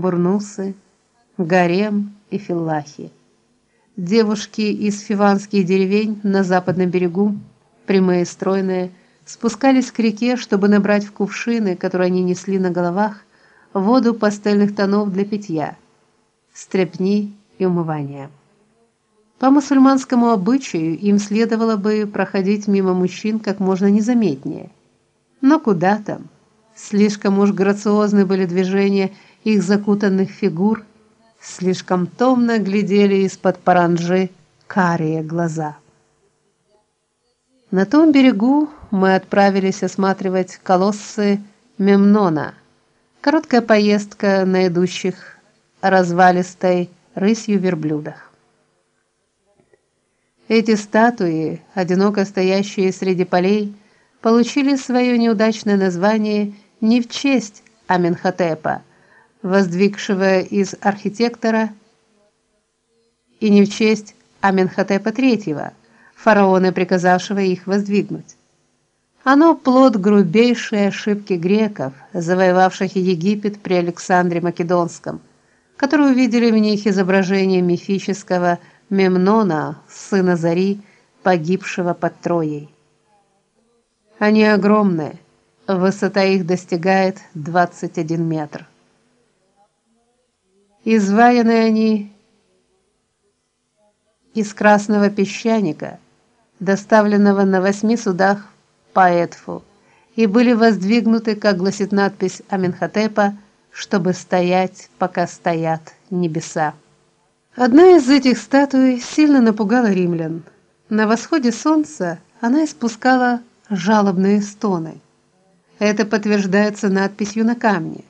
бурнусы, гарем и филлахи. Девушки из фиванских деревень на западном берегу, прямые стройные, спускались к реке, чтобы набрать в кувшины, которые они несли на головах, воду пастельных тонов для питья, стряпни и умывания. По мусульманскому обычаю им следовало бы проходить мимо мужчин как можно незаметнее. Но куда там? Слишком уж грациозны были движения их закутанных фигур слишком томно глядели из-под паранджи карие глаза. На том берегу мы отправились осматривать колоссы Мемнона. Короткая поездка на идущих развалистой рысью верблюдах. Эти статуи, одиноко стоящие среди полей, получили свое неудачное название не в честь Аменхотепа, воздвигшего из архитектора и не в честь Аменхотепа III, фараона, приказавшего их воздвигнуть. Оно плод грубейшей ошибки греков, завоевавших Египет при Александре Македонском, которые увидели в них изображение мифического Мемнона, сына Зари, погибшего под Троей. Они огромные, высота их достигает 21 метр. Изваяны они из красного песчаника, доставленного на восьми судах по Эдфу, и были воздвигнуты, как гласит надпись Аменхотепа, чтобы стоять, пока стоят небеса. Одна из этих статуй сильно напугала римлян. На восходе солнца она испускала жалобные стоны. Это подтверждается надписью на камне.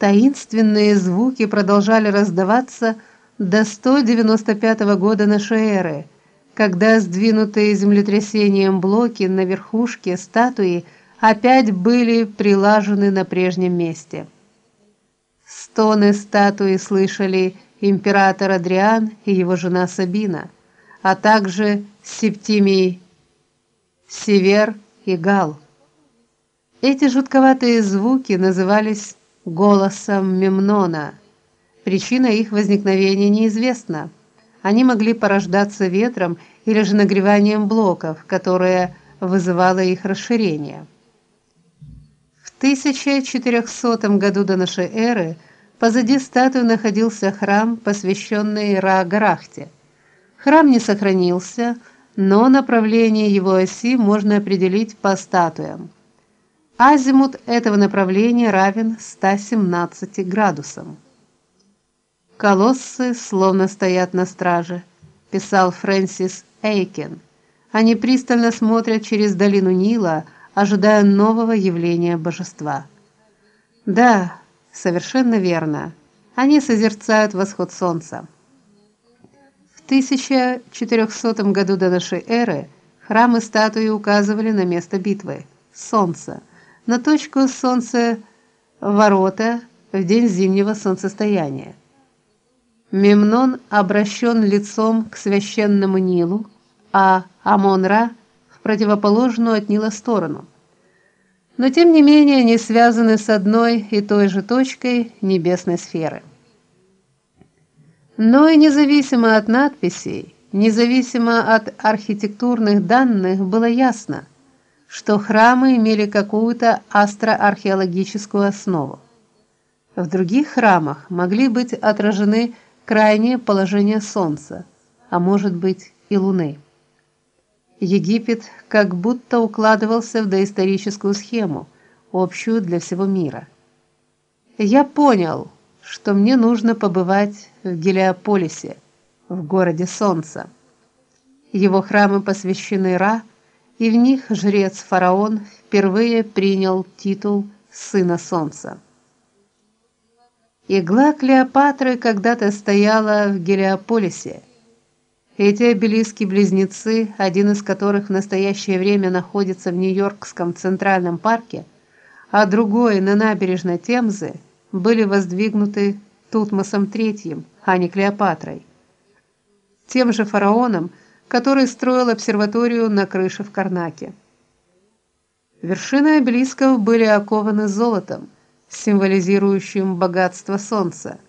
Таинственные звуки продолжали раздаваться до 195 года нашей эры, когда сдвинутые землетрясением блоки на верхушке статуи опять были прилажены на прежнем месте. Стоны статуи слышали император Адриан и его жена Сабина, а также Септимий Север и Гал. Эти жутковатые звуки назывались голосом Мемнона. Причина их возникновения неизвестна. Они могли порождаться ветром или же нагреванием блоков, которое вызывало их расширение. В 1400 году до нашей эры позади статуи находился храм, посвященный Ра-Гарахте. Храм не сохранился, но направление его оси можно определить по статуям. Азимут этого направления равен 117 градусам. Колоссы словно стоят на страже, писал Фрэнсис Эйкен. Они пристально смотрят через долину Нила, ожидая нового явления божества. Да, совершенно верно. Они созерцают восход солнца. В 1400 году до нашей эры храмы статуи указывали на место битвы солнце на точку солнца ворота в день зимнего солнцестояния. Мемнон обращен лицом к священному Нилу, а Амон-Ра в противоположную от Нила сторону. Но тем не менее они связаны с одной и той же точкой небесной сферы. Но и независимо от надписей, независимо от архитектурных данных было ясно, что храмы имели какую-то астроархеологическую основу. В других храмах могли быть отражены крайнее положение солнца, а может быть и луны. Египет как будто укладывался в доисторическую схему, общую для всего мира. Я понял, что мне нужно побывать в Гелиополисе, в городе солнца. Его храмы посвящены Ра, и в них жрец фараон впервые принял титул сына солнца. Игла Клеопатры когда-то стояла в Гелиополисе. Эти обелиски-близнецы, один из которых в настоящее время находится в Нью-Йоркском Центральном парке, а другой на набережной Темзы, были воздвигнуты Тутмосом III, а не Клеопатрой. Тем же фараоном, который строил обсерваторию на крыше в Карнаке. Вершины обелисков были окованы золотом, символизирующим богатство солнца.